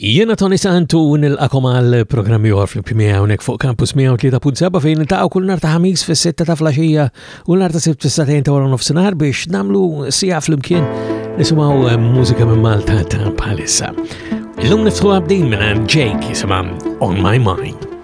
Jiena Tony Sant u nilqakom għal programm ieħor flimkien miegħi hawnhekk fuq Campus 103.7 fejn niltaqgħu kull nhar ta' ħamis fis-sitta ta' flaxija u nhar ta' sibt fis-satejn ta' wara nofsinhar biex nagħmlu sija flimkien nisimgħu eh, mużika minn Malta ta' bħalissa. Illum niftħu għabdin minn Jake jisimha On My Mind.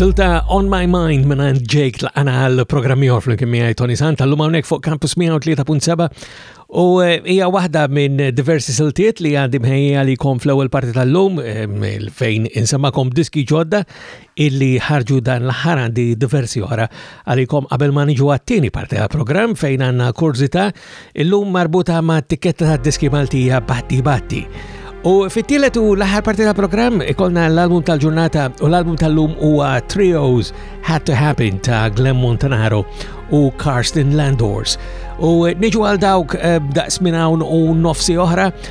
Silta On My Mind minn għand Jake l-għana għal-programmi għor fl-imkien miħaj Tony Sant għallum għonek fuq Campus 103.7 u eh, hija waħda minn diversi siltiet li għandi mħejja li kom fl-ewwel parti tal-lum eh, fejn insemmakom diski ġodda illi ħarġu dan l-aħħar għandi diversi oħra għalikom qabel ma niġu għat-tieni parti għall-programm fejn għandna kurzita illum marbuta ma' tikketta ta' diski Maltija Batti Batti. U fit-tielet u l-aħħar parti ta' programm ikolna l-album tal-ġurnata u l-album tal-lum huwa Trios Had to Happen ta' Glenn Montanaro u Karsten Landors. U niġu għal dawk eh, daqs minn hawn u nofsi oħra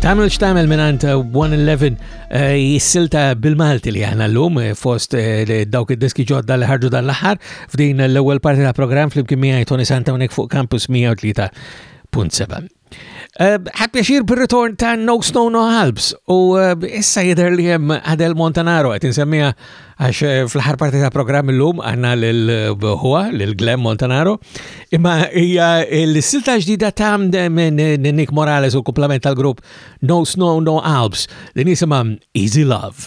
Tamil xtamil minant 111 eh, jissilta bil-Malti li għana l-lum eh, fost eh, dawk id-diski ġodda li ħarġu dan l-ħar f'din l-ewel parti ta' program fl-imkien miħaj Tony Santa unik fuq Campus 103.7. Eh, ħat pjaċir bir-ritorn ta' No Snow No Alps u eh, issa jidher li hemm Adel Montanaro qed insemmija għax eh, fl-aħħar parti ta' programm illum għandna lil huwa lil Glenn Montanaro imma hija l-silta ġdida ta' Nick Morales u kumplament tal-grupp No Snow No Alps li nisimha Easy Love.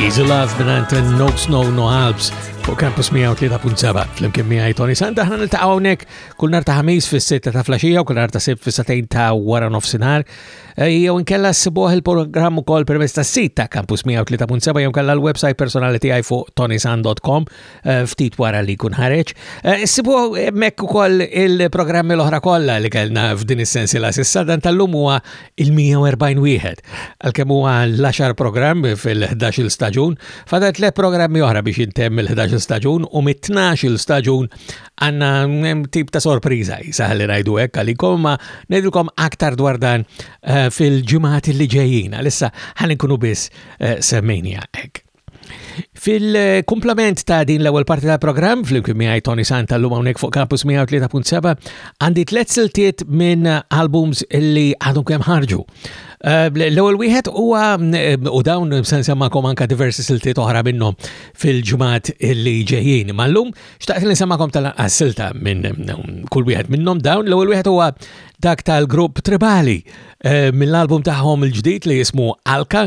Easy Love minant No Snow No Alps fuq Campus 103.7 fl-imkien miħaj Tony Santa ħna niltaqgħu hawnhekk kull nar ta' ħamis fis-sitta ta' flaxija u kull nar ta' sibt fis-satejn ta' wara nofsinhar. Eh, jew inkella ssibuh il-programm ukoll permezz tas-sit ta' Campus 103.7 jew kella l-website personali tiegħi fuq tonisan.com Eh, ftit wara li kun ħareġ. Eh, sibu mekk ukoll il-programmi l-oħra kollha li kellna f'din is-sensiela sissa dan tal-lum huwa il-140 wieħed. Għalkemm huwa l-10 programm fil-11 staġun, fadal tliet programmi oħra biex intemm il-11 staġun u mit-12 staġun għanna mm, tip ta' sorpriża jisaħli ngħidu hekk għalikom ma ngħidilkom aktar dwar dan eh, fil-ġimgħat li ġejjin. Għalissa ħan inkunu biss semmejnija hekk. Fil-kumplament ta' din l-ewwel parti tal-programm flimkien miegħi Tony Santa llum hawnhekk fuq Campus 103.7 għandi tliet siltiet minn albums li għadhom kemm ħarġu. Eh, l-ewwel wieħed huwa eh, u dawn se nsemmakom anke diversi siltiet oħra minnhom fil-ġmat li ġejjin. Mallum xtaqt li nsemmakom tal-anqas silta minn mm, kull wieħed minnhom dawn. L-ewwel wieħed huwa dak tal-grupp Tribali eh, mill-album tagħhom il-ġdid li jismu Alka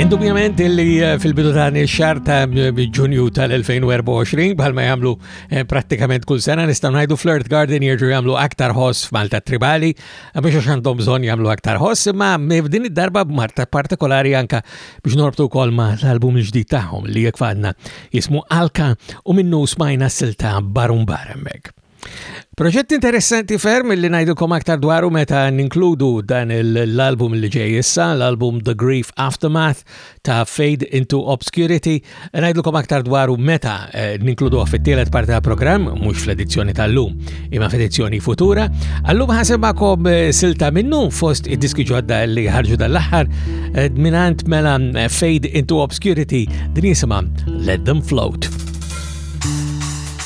Indubjament li eh, fil-bidu ta' xar ta' ġunju tal-2024 bħalma jagħmlu eh, prattikament kull sena nistgħu ngħidu Flirt Garden jerġgħu jagħmlu aktar ħoss f'Malta Tribali eh, biex għax għandhom bżonn jagħmlu aktar ħoss imma din id-darba b'Marta partikolari anka biex norbtu wkoll ma' l-album il-ġdid tagħhom li jekk fadna jismu Alka u minnu smajna silta Barumbar hemmhekk. Proġett interessanti ferm li najdilkom aktar dwaru meta ninkludu dan l-album li ġej issa, l-album The Grief Aftermath ta' Fade into Obscurity. Najdilkom aktar dwaru meta eh, ninkludu fit-tielet parti ta' program, mux fl-edizzjoni tal-lum, imma fl-edizzjoni futura. Allum ħasebakom eh, silta minnu fost id-diski ġodda li ħarġu dal-aħħar eh, minant mela Fade into Obscurity din jisima Let Them Float.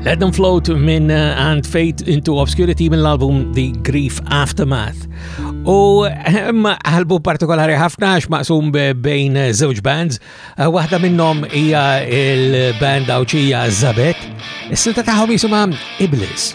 Let them float minn uh, And Fate into Obscurity minn l-album The Grief Aftermath. U hemm album partikolari ħafna għax maqsum bejn żewġ bands. Uh, waħda minnhom hija il-band Awċija Zabet. Is-silta tagħhom jisimha Iblis.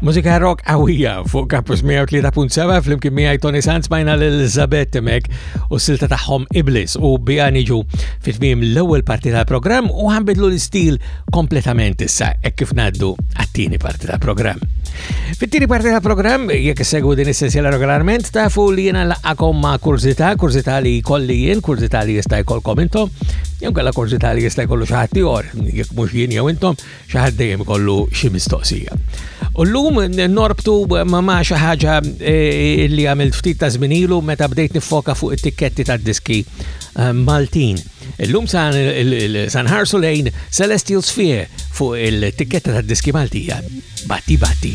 Mużika rock għawija fuq Campus 103.7 fl-imkien miħaj Tony Sanz majna l-Elizabeth Temek u silta taħħom Iblis u bija niġu fit-tmim l-ewel parti tal-program u għanbidlu l-istil kompletament issa hekk kif ngħaddu għat-tieni parti ta' programm. Fit-tieni parti ta' programm, jekk segwu din is-sensiela regolarment, tafu li jiena laqakom ma' kurzita, kurzita li kolli jien, kurzita li jista' jkollkom intom, jew kellha kurzita li jista' jkollu xi ħadd ieħor, jekk mhux jien jew intom, xi ħadd dejjem ikollu xi mistoqsija. U llum norbtu ma' ma' xi ħaġa eh, li għamilt ftit ta' żminilu meta bdejt nifoka fuq it-tikketti tad-diski eh, Maltin. Illum sa nħarsu lejn Celestial Sphere fuq il-tikketta tad-diski Maltija Batti Batti.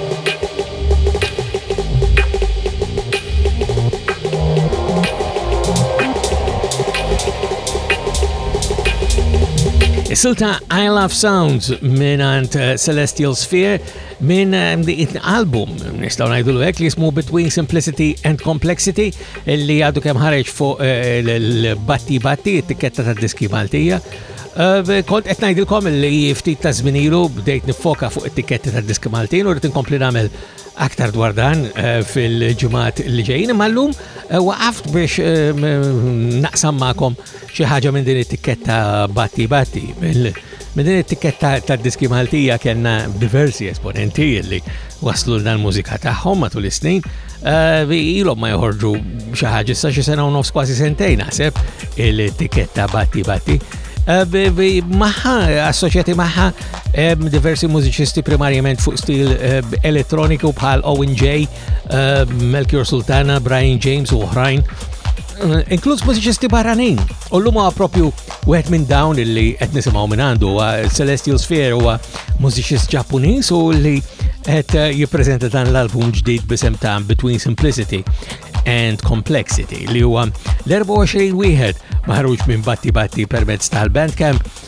Is-silta I Love Sounds minn għand eh, Celestial Sphere minn eh, album nistgħu ngħidu hekk li jismu Between Simplicity and Complexity li għadu kemm ħareġ fuq eh, l-Batti Batti, it-tikketta tad-diski Maltija. Eh, kont qed ngħidilkom li ftit ta' żmien ilu bdejt nifoka fuq it-tikketti tad-diski Maltin u rrid inkompli nagħmel aktar dwar dan eh, fil-ġimgħat li ġejjin imma llum eh, waqaft biex naqsam magħkom xi ħaġa minn din it-tikketta batti batti. Minn din it-tikketta tad-diski Maltija kellna diversi esponenti li waslu l-dan mużika tagħhom matul is-snin Eh, ilhom ma joħorġu xi ħaġa issa xi sena u nofs kważi sentejn naħseb il-tiketta batti batti. Eh, maħħa, assoċjati maħħa diversi mużiċisti primarjament fuq stil eh, elettroniku bħal Owen J, Melchior Sultana, Brian James u oħrajn. inkluż mużiċisti barranin. U l-lum huwa propju wieħed minn dawn illi qed nisimgħu minn għandu huwa Celestial Sphere huwa mużiċist Ġappuniż u li qed eh, jippreżenta dan l-album ġdid bisem ta' Between Simplicity and Complexity li huwa l-24 wieħed maħruġ minn Batti Batti permezz tal-Bandcamp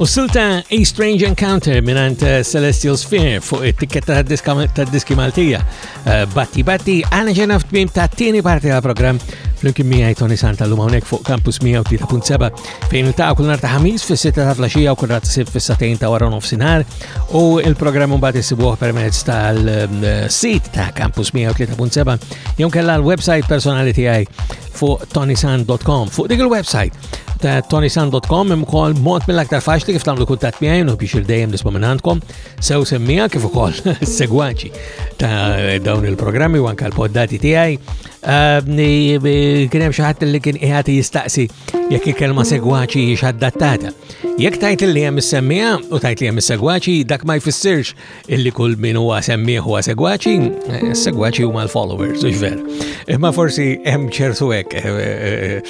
U silta A Strange Encounter minant eh, Celestial Sphere fuq it-tikketta ta' diski Maltija. eh, Batti Batti għana ġena f'tmim ta' tieni parti għal program fl-imkien miħaj Tony Santa l-lum għonek fuq Campus 103.7 fejn il-taqa kull nar ta' ħamis fis sitta ta' flasġija u kull rat sib fis satajn ta' waron sinar u il-programm mbagħad isibuh permezz tal-sit eh, ta' Campus 103.7 jew kella l-website personali tiegħi fuq tonisan.com fuq dik il-website ta' tonisan.com imkoll mod mill-aktar faċli kif tagħmlu kuntatt miegħi u biex il-dejjem nisma' minn għandkom sew semmija kif ukoll segwaċi ta' dawn il-programmi u anka l-poddati tiegħi. Eh, kien hemm xi ħadd li kien qiegħed jistaqsi jekk il-kelma segwaċi hix adattata. Jekk tajt li hemm is-semmija u tajt li hemm is-segwaċi, dak ma jfissirx illi kull min huwa semmih huwa segwaċi, eh, segwaċi huma l-followers, u vera. Imma forsi hemm ċertu hekk eh,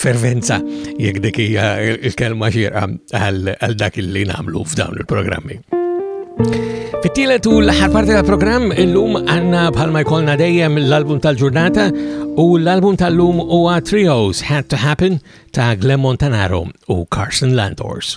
fervenza jekk dik hija l-kelma xierqa għal dak li nagħmlu f'dawn il-programmi. Fit-tielet u l-ħar parti tal-programm illum għanna bħalma jkollna dejjem l-album tal-ġurnata u l-album tal-lum huwa Trios Had to Happen ta' Glenn Montanaro u Carson Landors.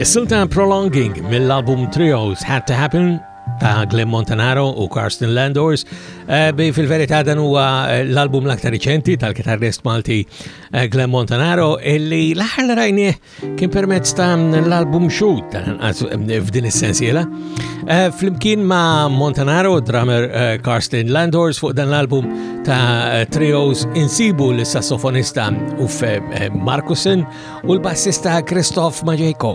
Is-silta Prolonging mill-album Trios Had to Happen ta' Glenn Montanaro u Karsten Landors. Eh, bi fil-verità dan huwa eh, l-album l-aktar riċenti tal-kitarrist Malti eh, Glenn Montanaro illi l-aħħar rajnieh Kien permezz ta' l-album Shoot tal-inqas eh, f'din is-sensiela. Eh, flimkien ma' Montanaro, drummer eh, Karsten Landors fuq dan l-album ta' trios insibu l-sassofonista Uffe Markusen u l-bassista Kristof Maġejko.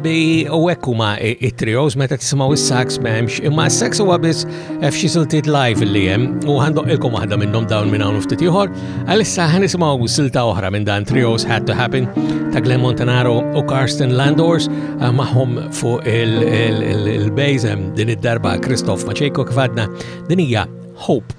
Bi u ekku ma' it-trios meta tisimaw is-sax memx imma s-sax u għabis F xi siltiet live li hemm u ħandoqqilkom waħda minnhom dawn minn hawn ftit ieħor. Għalissa ħanisimgħu silta oħra minn dan Trios Had to Happen ta' Glenn Montanaro u Karsten Landors eh, magħhom fuq il-bass eh, din id-darba Kristof Maċejko kif għadna din hija Hope.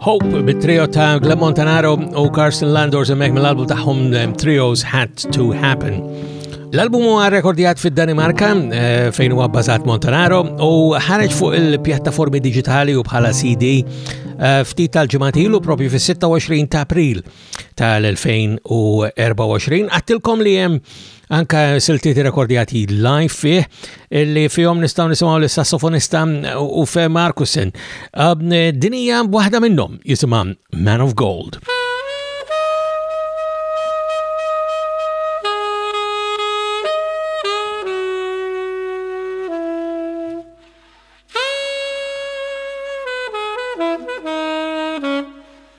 Hope bit-trio ta' Glen Montanaro u Carson Landors emmek mill-album tagħhom um, Trios Had to Happen. L-album huwa rekordjat fid-Danimarka eh, fejn huwa bbażat Montanaro u ħareġ fuq il-pjattaformi digitali u bħala CD eh, ftit tal-ġimatilu propju fis-26 ta' April tal-2024. Għattilkom li jem anka siltiet rekordjati live fih li fihom nistaw nisimaw l-sassofonista Ufe Markusen. Dinija waħda minnom jisimam Man of Gold.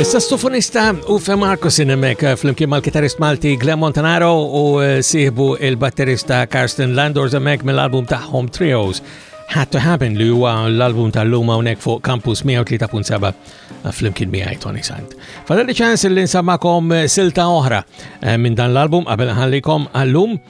Is-sassofonista Ufe Marcus innemek eh, fl-imkien mal-kitarist Malti Glenn Montanaro u eh, siħbu il-batterista Karsten Landors emmek mill-album tagħhom Trios. Had to Happen li huwa l-album tal-lum hawnhekk fuq Campus 103.7 eh, fl-imkien miegħi Tony Sant. Fadalli ċans li nsamakom silta oħra minn dan l-album qabel ħallikom għallum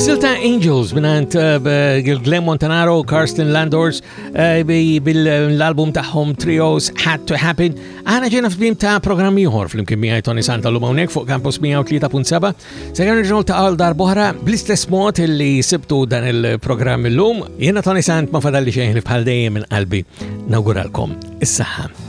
Silta Angels minant eh, Glenn Montanaro, Karsten Landors eh, bil-album taħħom Trios Had to Happen. Għana ġena f'bim ta' programm ieħor fl-imkien miħaj Tony Santa l hawnhekk fuq Campus 103.7. Segan ġurnal ta' għal darbohra bl-istess mod li sibtu dan il-programm illum. Jena Tony Sant ma fadalli xejn bħal dejjem minn qalbi. Nawguralkom is-saħħa.